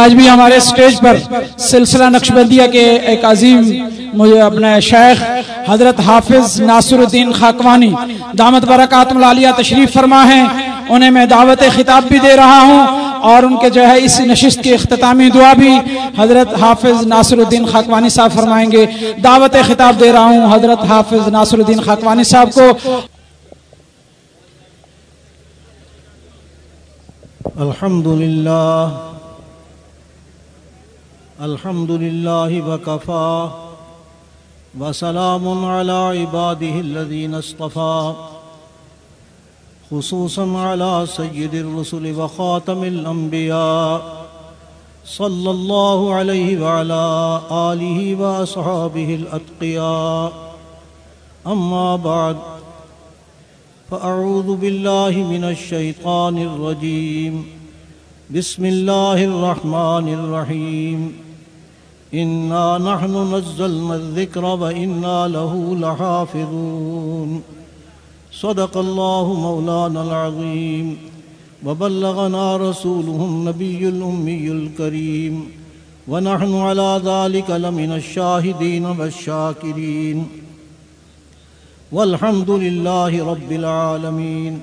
آج بھی ہمارے سٹیج پر سلسلہ نقشبندیہ کے ایک عظیم مجھے اپنے شیخ حضرت حافظ ناصر الدین خاکوانی دامت برکات العالیہ تشریف فرما ہے انہیں میں دعوت خطاب بھی دے رہا ہوں اور ان کے جو ہے اس نشست کی اختتامی دعا بھی حضرت حافظ ناصر الدین خاکوانی صاحب فرمائیں گے۔ دعوت خطاب دے رہا ہوں حضرت حافظ ناصر الدین خاکوانی صاحب کو۔ الحمد للہ الحمد للہ وکفا وسلام على عباده الذين اصطفى خصوصا على سيد الرسل وخاتم الأنبياء صلى الله عليه وعلى آله وأصحابه الأتقياء أما بعد فأعوذ بالله من الشيطان الرجيم بسم الله الرحمن الرحيم إنا نحن نزلنا الذكر وإنا له لحافظون. صدق الله مولانا العظيم. وبلغنا رسوله النبي الأمي الكريم. ونحن على ذلك لمن الشاهدين والشاكرين. والحمد لله رب العالمين.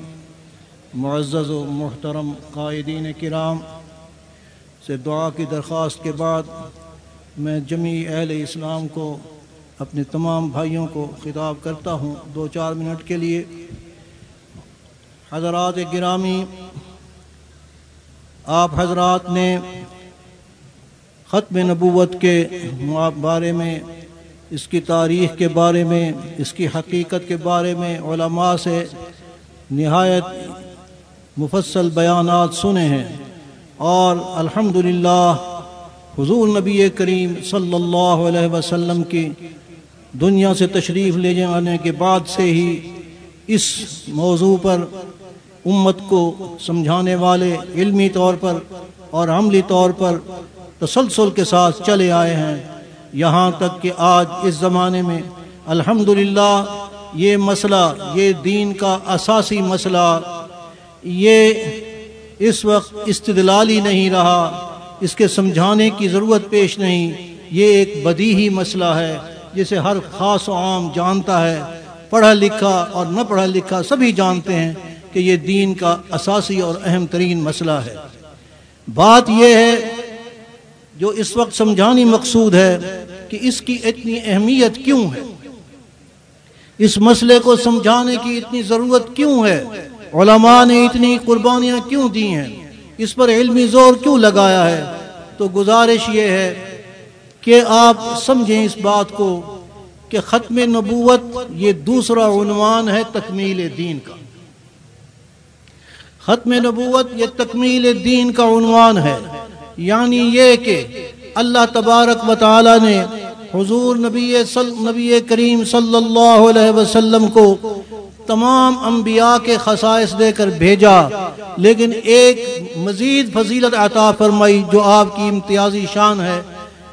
معزز و محترم قائدین کرام، سے دعا کی درخواست کے بعد میں جمی اہل اسلام کو، اپنے تمام بھائیوں کو خطاب کرتا ہوں دو چار منٹ کے لیے۔ حضرات گرامی، آپ حضرات نے ختم نبوت کے بارے میں، اس کی تاریخ کے بارے میں، اس کی حقیقت کے بارے میں علماء سے نہایت مفصل بیانات سنے ہیں۔ اور الحمدللہ حضور نبی کریم صلی اللہ علیہ وسلم کی دنیا سے تشریف لے جانے کے بعد سے ہی اس موضوع پر امت کو سمجھانے والے علمی طور پر اور عملی طور پر تسلسل کے ساتھ چلے آئے ہیں۔ یہاں تک کہ آج اس زمانے میں الحمدللہ یہ مسئلہ، یہ دین کا اساسی مسئلہ، یہ اس وقت استدلالی نہیں رہا۔ اس کے سمجھانے کی ضرورت پیش نہیں۔ یہ ایک بدیہی مسئلہ ہے، جسے ہر خاص و عام جانتا ہے۔ پڑھا لکھا اور نہ پڑھا لکھا سبھی جانتے ہیں کہ یہ دین کا اساسی اور اہم ترین مسئلہ ہے۔ بات یہ ہے، جو اس وقت سمجھانی مقصود ہے کہ اس کی اتنی اہمیت کیوں ہے؟ اس مسئلے کو سمجھانے کی اتنی ضرورت کیوں ہے؟ علماء نے اتنی قربانیاں کیوں دی ہیں؟ اس پر علمی زور کیوں لگایا ہے؟ تو گزارش یہ ہے کہ آپ سمجھیں اس بات کو کہ ختم نبوت یہ دوسرا عنوان ہے تکمیل دین کا۔ ختم نبوت یہ تکمیل دین کا عنوان ہے۔ یعنی یہ کہ اللہ تبارک و تعالی نے حضور نبی صل... نبی کریم صلی اللہ علیہ وسلم کو تمام انبیاء کے خصائص دے کر بھیجا۔ لیکن ایک مزید فضیلت عطا فرمائی جو آپ کی امتیازی شان ہے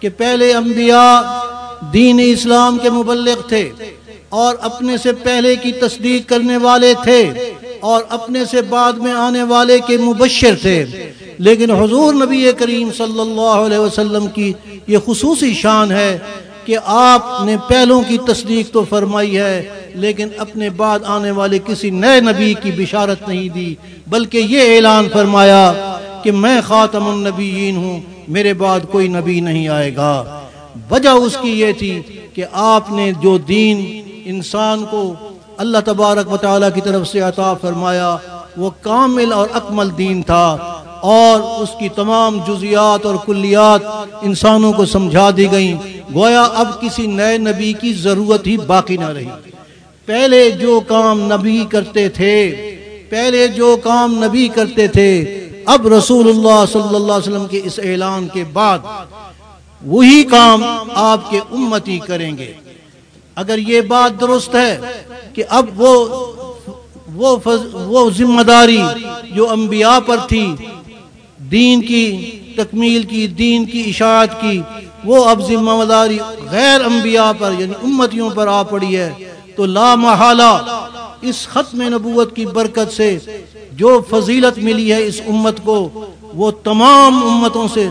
کہ پہلے انبیاء دین اسلام کے مبلغ تھے اور اپنے سے پہلے کی تصدیق کرنے والے تھے اور اپنے سے بعد میں آنے والے کے مبشر تھے۔ لیکن حضور نبی کریم صلی اللہ علیہ وسلم کی یہ خصوصی شان ہے کہ آپ نے پہلوں کی تصدیق تو فرمائی ہے، لیکن اپنے بعد آنے والے کسی نئے نبی کی بشارت نہیں دی، بلکہ یہ اعلان فرمایا کہ میں خاتم النبیین ہوں، میرے بعد کوئی نبی نہیں آئے گا۔ وجہ اس کی یہ تھی کہ آپ نے جو دین انسان کو اللہ تبارک و تعالیٰ کی طرف سے عطا فرمایا، وہ کامل اور اکمل دین تھا۔ اور اس کی تمام جزیات اور کلیات انسانوں کو سمجھا دی گئیں۔ گویا اب کسی نئے نبی کی ضرورت ہی باقی نہ رہی۔ پہلے جو کام نبی کرتے تھے، پہلے جو کام نبی کرتے تھے، اب رسول اللہ صلی اللہ علیہ وسلم کے اس اعلان کے بعد وہی کام آپ کے امتی کریں گے۔ اگر یہ بات درست ہے کہ اب وہ وہ وہ ذمہ داری جو انبیاء پر تھی دین کی، تکمیل کی، دین کی اشاعت کی، وہ اب ذمہ داری غیر انبیاء پر یعنی امتیوں پر آ پڑی ہے۔ تو لا محالہ اس ختم نبوت کی برکت سے جو فضیلت ملی ہے اس امت کو، وہ تمام امتوں سے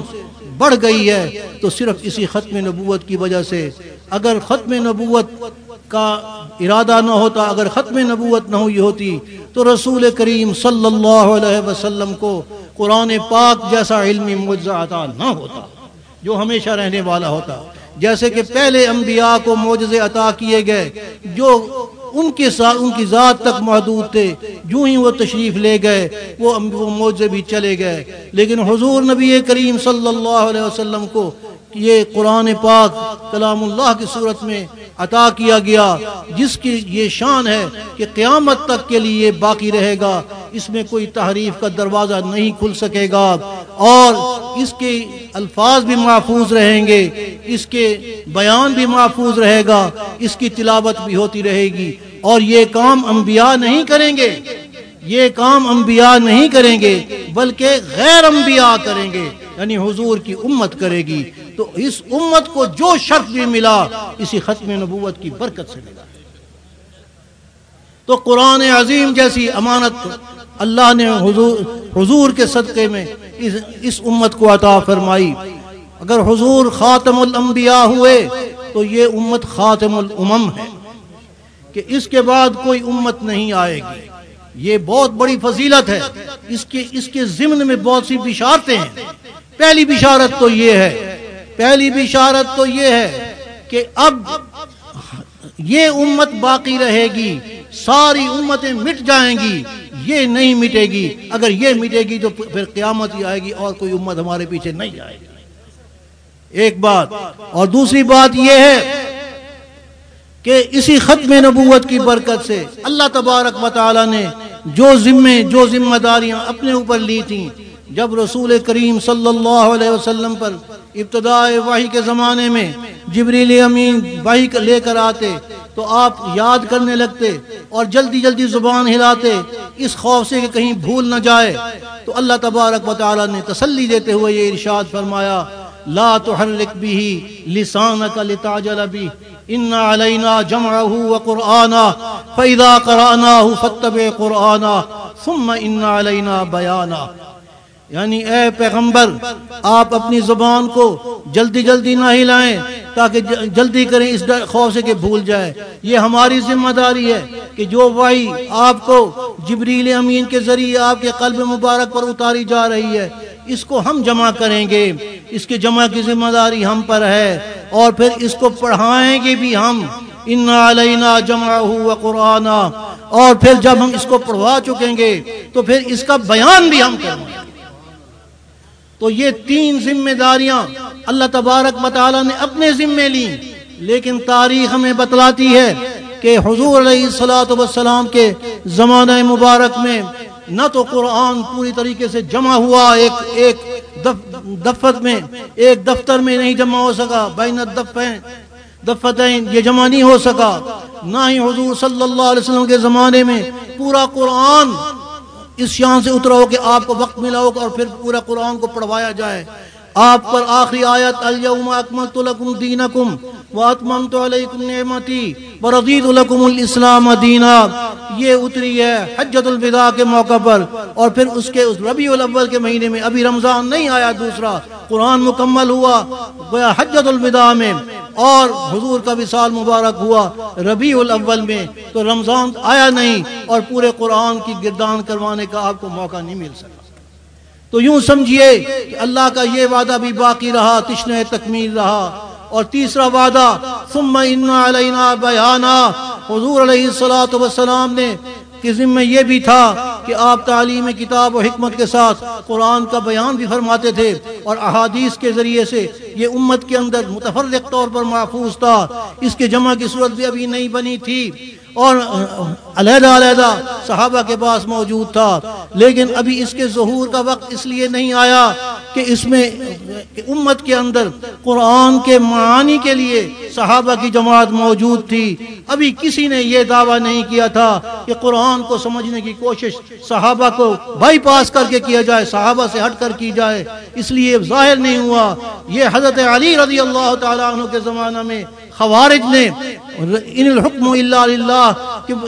بڑھ گئی ہے۔ تو صرف اسی ختم نبوت کی وجہ سے اگر ختم نبوت کا ارادہ نہ ہوتا، اگر ختم نبوت نہ ہوئی ہوتی، تو رسول کریم صلی اللہ علیہ وسلم کو قرآن پاک جیسا علمی معجزہ عطا نہ ہوتا، جو ہمیشہ رہنے والا ہوتا۔ جیسے کہ پہلے انبیاء کو معجزے عطا کیے گئے، جو ان کے ساتھ ان کی ذات تک محدود تھے، جو ہی وہ تشریف لے گئے وہ معجزے بھی چلے گئے۔ لیکن حضور نبی کریم صلی اللہ علیہ وسلم کو یہ قرآن پاک کلام اللہ کی صورت میں عطا کیا گیا، جس کی یہ شان ہے کہ قیامت تک کے لیے باقی رہے گا، اس میں کوئی تحریف کا دروازہ نہیں کھل سکے گا، اور اس کے الفاظ بھی محفوظ رہیں گے، اس کے بیان بھی محفوظ رہے گا، اس کی تلاوت بھی ہوتی رہے گی، اور یہ کام انبیاء نہیں کریں گے، یہ کام انبیاء نہیں کریں گے، بلکہ غیر انبیاء کریں گے یعنی حضور کی امت کرے گی۔ تو اس امت کو جو شرف بھی ملا، اسی ختم نبوت کی برکت سے ملا۔ تو قرآن عظیم جیسی امانت اللہ نے حضور حضور کے صدقے میں اس اس امت کو عطا فرمائی۔ اگر حضور خاتم الانبیاء ہوئے، تو یہ امت خاتم الامم ہے۔ کہ اس کے بعد کوئی امت نہیں آئے گی۔ یہ بہت بڑی فضیلت ہے۔ اس کے اس کے ضمن میں بہت سی بشارتیں ہیں۔ پہلی بشارت تو یہ ہے پہلی بشارت تو یہ ہے کہ اب یہ امت باقی رہے گی، ساری امتیں مٹ جائیں گی، یہ نہیں مٹے گی۔ اگر یہ مٹے گی تو پھر قیامت ہی آئے گی اور کوئی امت ہمارے پیچھے نہیں آئے گی۔ ایک بات اور دوسری بات یہ ہے کہ اسی ختم نبوت کی برکت سے اللہ تبارک و تعالی نے جو ذمے، جو ذمہ داریاں اپنے اوپر لی تھیں جب رسول کریم صلی اللہ علیہ وسلم پر ابتداء وحی کے زمانے میں جبریل امین وحی لے کر آتے تو آپ یاد کرنے لگتے اور جلدی جلدی زبان ہلاتے اس خوف سے کہ کہیں بھول نہ جائے تو اللہ تبارک و تعالی نے تسلی دیتے ہوئے یہ ارشاد فرمایا، لا تحرک به لسانك لتعجل به ان علينا جمعه وقرانا فاذا قراناه فاتبع قرانا ثم ان علينا بيانا یعنی اے پیغمبر، آپ اپنی زبان کو جلدی جلدی نہ ہلائیں تاکہ جلدی کریں، اس خوف سے کہ بھول جائے یہ ہماری ذمہ داری ہے کہ جو وائی آپ کو جبریل امین کے ذریعے آپ کے قلب مبارک پر اتاری جا رہی ہے، اس کو ہم جمع کریں گے۔ اس کے جمع کی ذمہ داری ہم پر ہے اور پھر اس کو پڑھائیں گے بھی ہم۔ ان علینا جمع ہوا قرآن اور پھر جب ہم اس کو پڑھوا چکیں گے تو پھر اس کا بیان بھی ہم کریں گے۔ تو یہ تین ذمہ داریاں اللہ تبارک مطالعہ نے اپنے ذمے لی لیکن تاریخ ہمیں بتلاتی ہے کہ حضور علیہ السلاۃ وسلام کے زمانہ مبارک میں نہ تو قرآن پوری طریقے سے جمع ہوا، ایک ایک دفت میں، ایک دفتر میں نہیں جمع ہو سکا، بین الدفین دفتین یہ جمع نہیں ہو سکا۔ نہ ہی حضور صلی اللہ علیہ وسلم کے زمانے میں پورا قرآن اس شان سے اترا ہو کہ آپ کو وقت ملا ہوگا اور پھر پورا قرآن کو پڑھوایا جائے۔ آپ پر آخری آیت الیوم اکملت لکم دینکم واتممت علیکم نعمتی ورضیت لکم الاسلام دینا یہ اتری ہے حجت الوداع کے موقع پر۔ اور پھر اس کے اس ربیع الاول کے مہینے میں ابھی رمضان نہیں آیا، دوسرا قرآن مکمل ہوا گویا حجت الوداع میں۔ اور حضور کا وصال مبارک ہوا ربیع الاول میں۔ تو رمضان آیا نہیں اور پورے قرآن کی گردان کروانے کا آپ کو موقع نہیں مل سکا۔ تو یوں سمجھئے کہ اللہ کا یہ وعدہ بھی باقی رہا تشن تکمیل رہا۔ اور تیسرا وعدہ، ثم ان علینا بیانا۔ حضور علیہ السلام نے کے ذمہ یہ بھی تھا کہ آپ تعلیم کتاب و حکمت کے ساتھ قرآن کا بیان بھی فرماتے تھے اور احادیث کے ذریعے سے یہ امت کے اندر متفرق طور پر محفوظ تھا۔ اس کے جمع کی صورت بھی ابھی نہیں بنی تھی۔ اور علیحدہ علیحدہ صحابہ کے پاس موجود تھا۔ لیکن ابھی اس کے ظہور کا وقت اس لیے نہیں آیا کہ اس میں امت کے اندر قرآن کے معانی کے لیے صحابہ کی جماعت موجود تھی۔ ابھی کسی نے یہ دعویٰ نہیں کیا تھا کہ قرآن کو سمجھنے کی کوشش صحابہ کو بائی پاس کر کے کیا جائے، صحابہ سے ہٹ کر کی جائے۔ اس لیے ظاہر نہیں ہوا۔ یہ حضرت علی رضی اللہ تعالیٰ عنہ کے زمانہ میں خوارج نے ان الحکم اللہ اللہ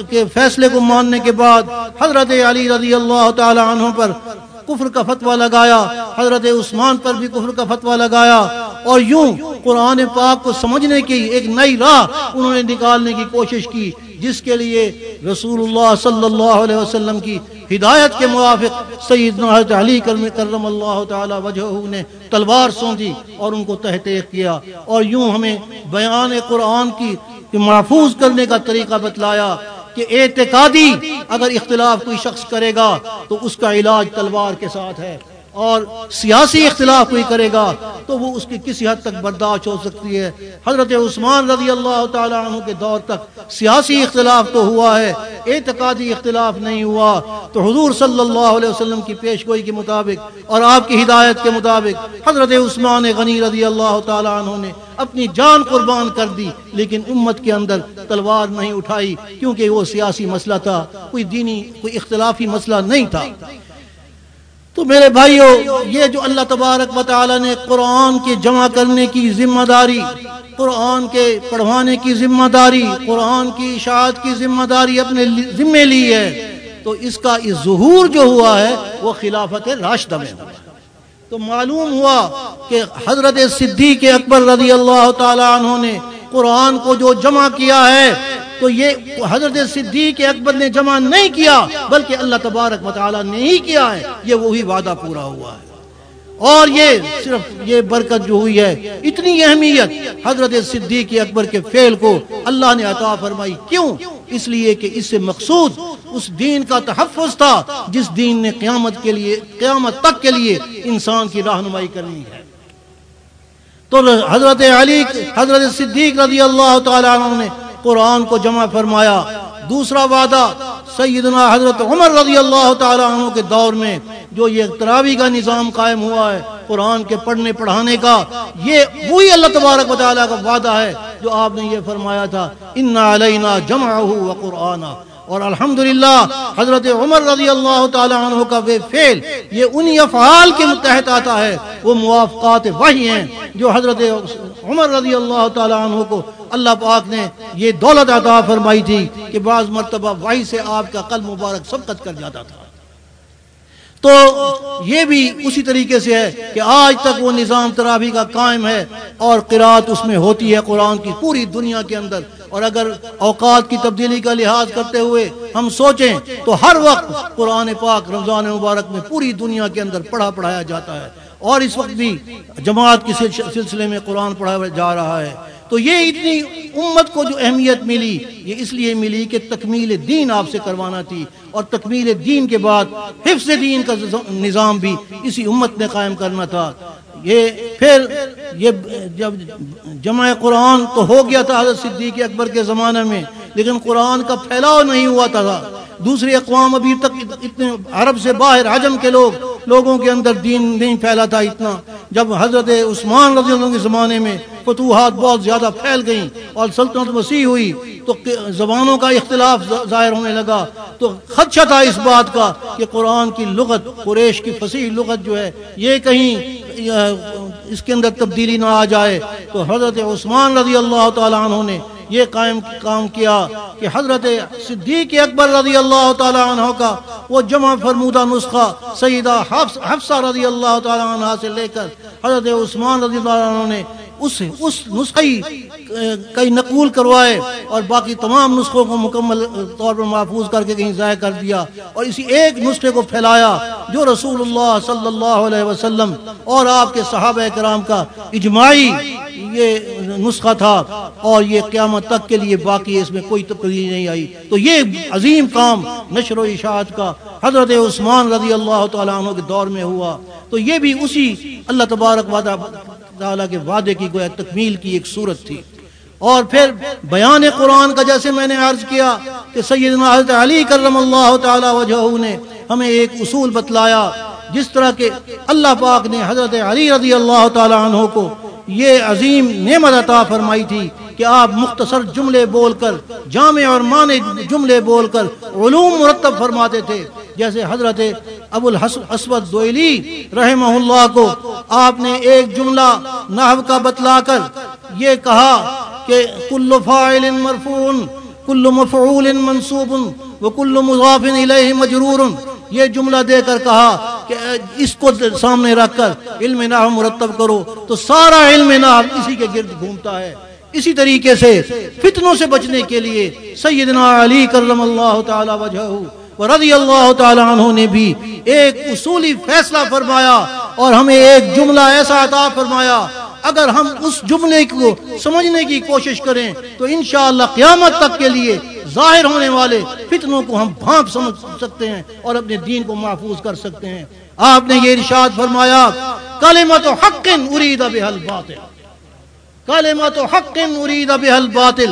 کے فیصلے کو ماننے کے بعد حضرت علی رضی اللہ تعالی عنہ پر کفر کا فتویٰ لگایا، حضرت عثمان پر بھی کفر کا فتویٰ لگایا اور یوں قرآن پاک کو سمجھنے کی ایک نئی راہ انہوں نے نکالنے کی کوشش کی۔ جس کے لیے رسول اللہ صلی اللہ علیہ وسلم کی ہدایت کے موافق سیدنا حضرت علی کرم اللہ تعالی وجہ نے تلوار سونچی اور ان کو تحتیق کیا اور یوں ہمیں بیان قرآن کی محفوظ کرنے کا طریقہ بتلایا کہ اعتقادی اگر اختلاف کوئی شخص کرے گا تو اس کا علاج تلوار کے ساتھ ہے۔ اور سیاسی اختلاف کوئی کرے گا تو وہ اس کی کسی حد تک برداشت ہو سکتی ہے۔ حضرت عثمان رضی اللہ تعالیٰ عنہ کے دور تک سیاسی اختلاف تو ہوا ہے، اعتقادی اختلاف نہیں ہوا۔ تو حضور صلی اللہ علیہ وسلم کی پیش گوئی کے مطابق اور آپ کی ہدایت کے مطابق حضرت عثمان غنی رضی اللہ تعالیٰ عنہ نے اپنی جان قربان کر دی، لیکن امت کے اندر تلوار نہیں اٹھائی، کیونکہ وہ سیاسی مسئلہ تھا، کوئی دینی، کوئی اختلافی مسئلہ نہیں تھا۔ تو میرے بھائیوں یہ جو اللہ تبارک و تعالی نے قرآن کے جمع کرنے کی ذمہ داری، قرآن کے پڑھوانے کی ذمہ داری، قرآن کی اشاعت کی ذمہ داری اپنے ذمے لی ہے، تو اس کا ظہور جو ہوا ہے، وہ خلافت راشدہ میں ہوا۔ تو معلوم ہوا کہ حضرت صدیق اکبر رضی اللہ تعالی عنہ نے قرآن کو جو جمع کیا ہے تو یہ حضرت صدیق اکبر نے جمع نہیں کیا، بلکہ اللہ تبارک مطالعہ نے ہی کیا ہے۔ یہ وہی وعدہ پورا ہوا ہے۔ اور یہ صرف یہ برکت جو ہوئی ہے، اتنی اہمیت حضرت صدیق اکبر کے فعل کو اللہ نے عطا فرمائی۔ کیوں؟ اس لیے کہ اس سے مقصود اس دین کا تحفظ تھا، جس دین نے قیامت کے لیے، قیامت تک کے لیے انسان کی رہنمائی کرنی ہے۔ تو حضرت علی، حضرت صدیق رضی اللہ تعالیٰ عنہ نے قرآن کو جمع فرمایا۔ دوسرا وعدہ سیدنا حضرت عمر رضی اللہ تعالیٰ عنہ کے دور میں جو یہ تراوی کا نظام قائم ہوا ہے، قرآن کے پڑھنے پڑھانے کا، یہ وہی اللہ تبارک و تعالیٰ کا وعدہ ہے جو آپ نے یہ فرمایا تھا۔ ان علینا جمع و قرآن اور الحمدللہ حضرت عمر رضی اللہ تعالی عنہ کا وہ فعل، یہ انہی افعال کے متحد آتا ہے۔ وہ موافقات وہی ہیں جو حضرت عمر رضی اللہ تعالی عنہ کو اللہ پاک نے یہ دولت عطا فرمائی تھی کہ بعض مرتبہ وہی سے آپ کا قلب مبارک سبقت کر جاتا تھا۔ تو یہ بھی اسی طریقے سے ہے کہ آج تک وہ نظام ترابی کا قائم ہے اور قرآت اس میں ہوتی ہے، قرآن کی پوری دنیا کے اندر۔ اور اگر اوقات کی تبدیلی کا لحاظ کرتے ہوئے ہم سوچیں تو ہر وقت قرآن پاک رمضان مبارک میں پوری دنیا کے اندر پڑھا پڑھایا جاتا ہے۔ اور اس وقت بھی جماعت کے سلسلے میں قرآن پڑھایا جا رہا ہے۔ تو یہ اتنی امت کو جو اہمیت ملی، یہ اس لیے ملی کہ تکمیل دین آپ سے کروانا تھی۔ اور تکمیل دین کے بعد حفظ دین کا نظام بھی اسی امت نے قائم کرنا تھا۔ یہ پھر یہ جب جمع قرآن تو ہو گیا تھا حضرت صدیق اکبر کے زمانے میں، لیکن قرآن کا پھیلاؤ نہیں ہوا تھا۔ دوسری اقوام ابھی تک اتنے عرب سے باہر حجم کے لوگ لوگوں کے اندر دین نہیں پھیلا تھا اتنا۔ جب حضرت عثمان رضی اللہ کے زمانے میں فتوحات بہت زیادہ پھیل گئیں اور سلطنت وسیع ہوئی، تو زبانوں کا اختلاف ظاہر ہونے لگا۔ تو خدشہ تھا اس بات کا کہ قرآن کی لغت، قریش کی فصیح لغت جو ہے، یہ کہیں اس کے اندر تبدیلی نہ آ جائے۔ تو حضرت عثمان رضی اللہ تعالیٰ عنہ نے یہ قائم کام کیا کہ حضرت صدیق اکبر رضی اللہ تعالیٰ عنہ کا وہ جمع فرمودہ نسخہ سیدہ حفصہ رضی اللہ تعالیٰ عنہ سے لے کر حضرت عثمان رضی اللہ عنہ نے اس اس نسخی کئی نقول کروائے اور باقی تمام نسخوں کو مکمل طور پر محفوظ کر کے کہیں ضائع کر دیا اور اسی ایک نسخے کو پھیلایا جو رسول اللہ صلی اللہ علیہ وسلم اور آپ کے صحابہ کرام کا اجماعی یہ نسخہ تھا اور یہ قیامت تک کے لیے باقی اس میں کوئی تبدیلی نہیں آئی۔ تو یہ عظیم کام نشر و اشاعت کا حضرت عثمان رضی اللہ تعالیٰ عنہ کے دور میں ہوا۔ تو یہ بھی اسی اللہ تبارک وعدہ تعالیٰ کے وعدے کی گویا تکمیل کی ایک صورت تھی۔ اور پھر بیان قرآن کا جیسے میں نے عرض کیا کہ سیدنا حضرت علی کرم اللہ تعالی وجہ نے ہمیں ایک اصول بتلایا جس طرح کے اللہ پاک نے حضرت علی رضی اللہ تعالی عنہ کو یہ عظیم نعمت عطا فرمائی تھی کہ آپ مختصر جملے بول کر، جامع اور معنی جملے بول کر علوم مرتب فرماتے تھے۔ جیسے حضرت ابو الحسود دوئلی رحمہ اللہ کو آپ نے ایک جملہ نحو کا بتلا کر یہ کہا کہ کل فاعل مرفون کل مفعول منصوب، وکل مضاف الیہ مجرور۔ یہ جملہ دے کر کہا کہ اس کو سامنے رکھ کر علم نحو مرتب کرو تو سارا علم نحو اسی کے گرد گھومتا ہے۔ اسی طریقے سے فتنوں سے بچنے کے لیے سیدنا علی کرم اللہ تعالی وجہ رضی اللہ تعالی عنہ نے بھی ایک اصولی فیصلہ فرمایا اور ہمیں ایک جملہ ایسا عطا فرمایا اگر ہم اس جملے کو سمجھنے کی کوشش کریں تو انشاءاللہ قیامت تک کے لیے ظاہر ہونے والے فتنوں کو ہم بھانپ سمجھ سکتے ہیں اور اپنے دین کو محفوظ کر سکتے ہیں۔ آپ نے یہ ارشاد فرمایا کلمت و حق ارید بحل باطل کلمت و حق ارید بحل باطل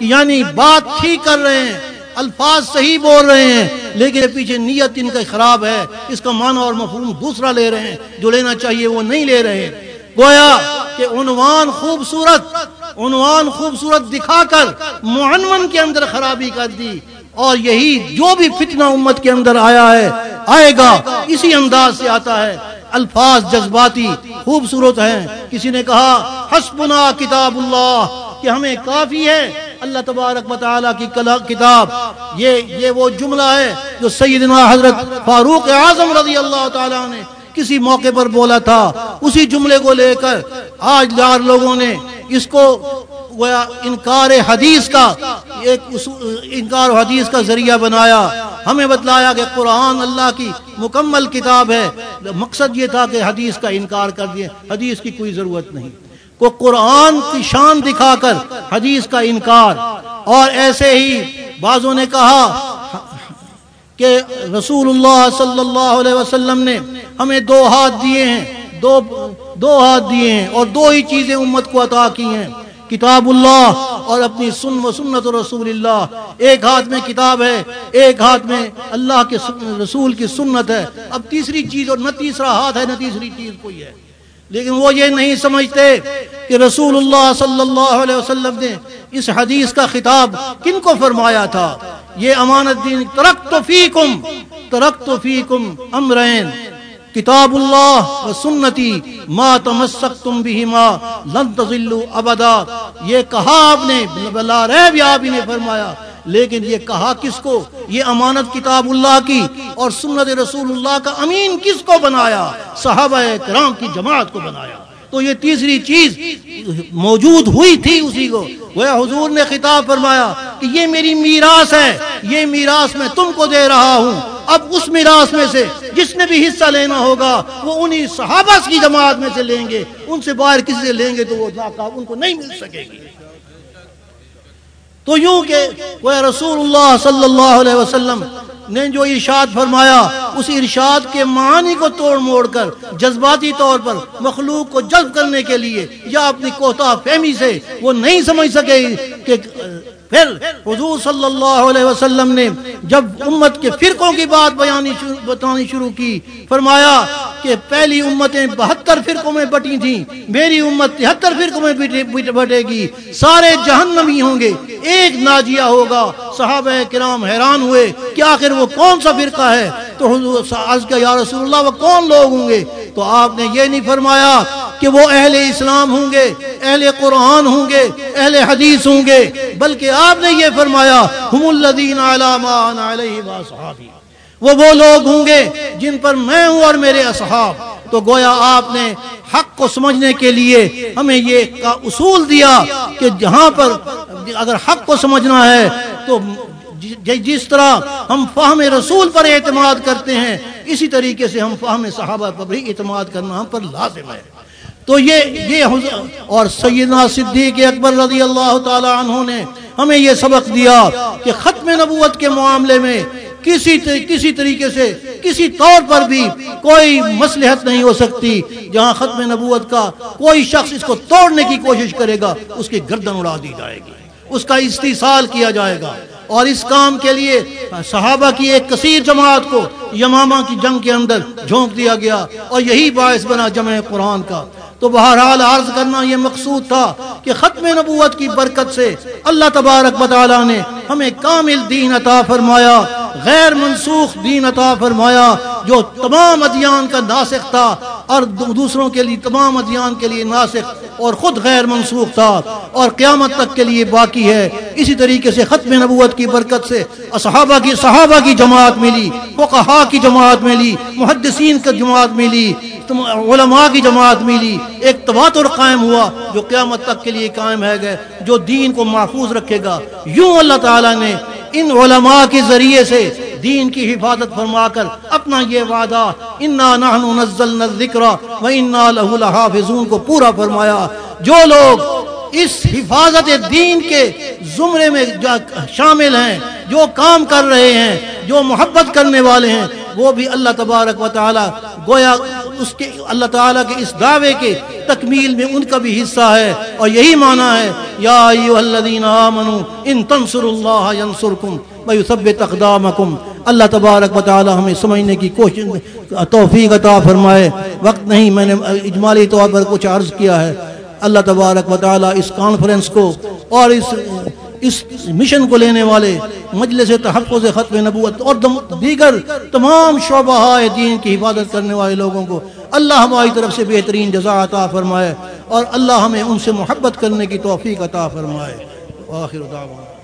یعنی بات ٹھیک کر رہے ہیں، الفاظ صحیح بول رہے ہیں، لیکن پیچھے نیت ان کا خراب ہے۔ اس کا معنی اور مفہوم دوسرا لے رہے ہیں۔ جو لینا چاہیے وہ نہیں لے رہے۔ ہیں گویا کہ عنوان خوبصورت عنوان خوبصورت دکھا کر معنون کے اندر خرابی کر دی اور یہی جو بھی فتنہ امت کے اندر آیا ہے، آئے گا، اسی انداز سے آتا ہے۔ الفاظ جذباتی خوبصورت ہیں۔ کسی نے کہا، حسبنا کتاب اللہ، کہ ہمیں کافی ہے۔ اللہ تبارک مطالعہ کی کتاب، یہ یہ وہ جملہ ہے جو سیدنا حضرت فاروق اعظم رضی اللہ تعالیٰ نے کسی موقع پر بولا تھا، اسی جملے کو لے کر آج لار لوگوں نے اس کو گویا انکار حدیث کا، ایک انکار حدیث کا ذریعہ بنایا۔ ہمیں بتلایا کہ قرآن اللہ کی مکمل کتاب ہے۔ مقصد یہ تھا کہ حدیث کا انکار کر دیا حدیث کی کوئی ضرورت نہیں۔ کو قرآن کی شان دکھا کر حدیث کا انکار۔ اور ایسے ہی بعضوں نے کہا کہ رسول اللہ صلی اللہ علیہ وسلم نے ہمیں دو ہاتھ دیے ہیں، دو دو ہاتھ دیے ہیں اور دو ہی چیزیں امت کو عطا کی ہیں۔ کتاب اللہ اور اپنی سن و سنت رسول اللہ۔ ایک ہاتھ میں کتاب ہے، ایک ہاتھ میں اللہ کے رسول کی سنت ہے۔ اب تیسری چیز اور نہ تیسرا ہاتھ ہے، نہ تیسری چیز کوئی ہے۔ لیکن وہ یہ نہیں سمجھتے کہ رسول اللہ صلی اللہ علیہ وسلم نے اس حدیث کا خطاب کن کو فرمایا تھا؟ یہ امانت دین ترقت فیکم ترقت فیکم امرین، کتاب اللہ و سنتی ما تمسکتم بہما لن تضلوا ابدا۔ یہ کہا آپ نے، بلا ریب آپ نے فرمایا۔ لیکن یہ کہا کس کو؟ یہ امانت کتاب اللہ کی اور سنت رسول اللہ کا امین کس کو بنایا؟ صحابہ کرام کی جماعت کو بنایا۔ تو یہ تیسری چیز موجود ہوئی تھی اسی کو۔ وہ حضور نے خطاب فرمایا کہ یہ میری میراث ہے، یہ میراث میں تم کو دے رہا ہوں۔ اب اس میراث میں سے جس نے بھی حصہ لینا ہوگا، وہ انہی صحابہ کی جماعت میں سے لیں گے۔ ان سے باہر کسی سے لیں گے تو وہ ان کو نہیں مل سکے گی۔ تو یوں کہ وہ رسول اللہ صلی اللہ علیہ وسلم نے جو ارشاد فرمایا اس ارشاد کے معنی کو توڑ موڑ کر جذباتی طور پر مخلوق کو جذب کرنے کے لیے یا اپنی کوتا فہمی سے وہ نہیں سمجھ سکے کہ پھر حضور صلی اللہ علیہ وسلم نے جب امت کے فرقوں کی بات بیانی بتانی شروع کی، فرمایا کہ پہلی امتیں بہتر فرقوں میں بٹی تھیں، میری امت تہتر فرقوں میں بٹے گی، سارے جہنمی ہوں گے، ایک ناجیہ ہوگا، صحابہ کرام حیران ہوئے کہ آخر وہ کون سا فرقہ ہے؟ تو حضور یا رسول اللہ، وہ کون لوگ ہوں گے؟ تو آپ نے یہ نہیں فرمایا کہ وہ اہل اسلام ہوں گے، اہل قرآن ہوں گے، اہل حدیث ہوں گے۔ بلکہ آپ نے یہ فرمایا، ہم الذین علام وہ وہ لوگ ہوں گے جن پر میں ہوں اور میرے اصحاب۔ تو گویا آپ نے حق کو سمجھنے کے لیے ہمیں یہ اصول دیا کہ جہاں پر اگر حق کو سمجھنا ہے تو جس طرح ہم فہم رسول پر اعتماد کرتے ہیں، اسی طریقے سے ہم فہم صحابہ پر بھی اعتماد کرنا ہم پر لازم ہے۔ تو یہ یہ اور سیدنا صدیق اکبر رضی اللہ تعالی عنہ نے ہمیں یہ سبق دیا کہ ختم نبوت کے معاملے میں کسی کسی طریقے سے کسی طور پر بھی کوئی مسلحت نہیں ہو سکتی۔ جہاں ختم نبوت کا کوئی شخص اس کو توڑنے کی کوشش کرے گا، اس کی گردن اڑا دی جائے گی۔ اس کا استحصال کیا جائے گا۔ اور اس کام کے لیے صحابہ کی ایک کثیر جماعت کو یمامہ کی جنگ کے اندر جھونک دیا گیا۔ اور یہی باعث بنا جمع قرآن کا۔ تو بہرحال عرض کرنا یہ مقصود تھا کہ ختم نبوت کی برکت سے اللہ تبارک بطالہ نے ہمیں کامل دین عطا فرمایا، غیر منسوخ دین عطا فرمایا، جو تمام ادیان کا ناسخ تھا اور دوسروں کے لیے تمام ادیان کے لیے ناسخ اور خود غیر منسوخ تھا اور قیامت تک کے لیے باقی ہے۔ اسی طریقے سے ختم نبوت کی برکت سے صحابہ کی صحابہ کی جماعت ملی فقہا کی جماعت ملی، محدثین کی جماعت ملی علماء کی جماعت ملی، ایک تواتر قائم ہوا جو قیامت تک کے لیے قائم ہے گئے، جو دین کو محفوظ رکھے گا۔ یوں اللہ تعالیٰ نے ان علماء کے ذریعے سے دین کی حفاظت فرما کر اپنا یہ وعدہ، انا نحن نزلنا الذکر و انا له لحافظون کو پورا فرمایا۔ جو لوگ اس حفاظت دین کے زمرے میں شامل ہیں، جو کام کر رہے ہیں، جو محبت کرنے والے ہیں، وہ بھی اللہ تبارک و تعالی گویا اس کے اللہ تعالیٰ کے اس دعوے کے تکمیل میں ان کا بھی حصہ ہے اور یہی معنی ہے، یا ایوہ الذین آمنوا ان تنصر اللہ ینصرکم ویثبت اقدامکم۔ اللہ تبارک و تعالی ہمیں سمجھنے کی کوشش توفیق عطا فرمائے۔ وقت نہیں، میں نے اجمالی طور پر کچھ عرض کیا ہے۔ اللہ تبارک و تعالی اس کانفرنس کو اور اس اس مشن کو لینے والے، مجلس تحفظ ختم نبوت اور دیگر تمام شعبہ دین کی حفاظت کرنے والے لوگوں کو اللہ ہماری طرف سے بہترین جزا عطا فرمائے اور اللہ ہمیں ان سے محبت کرنے کی توفیق عطا فرمائے۔ آخر دعوانا۔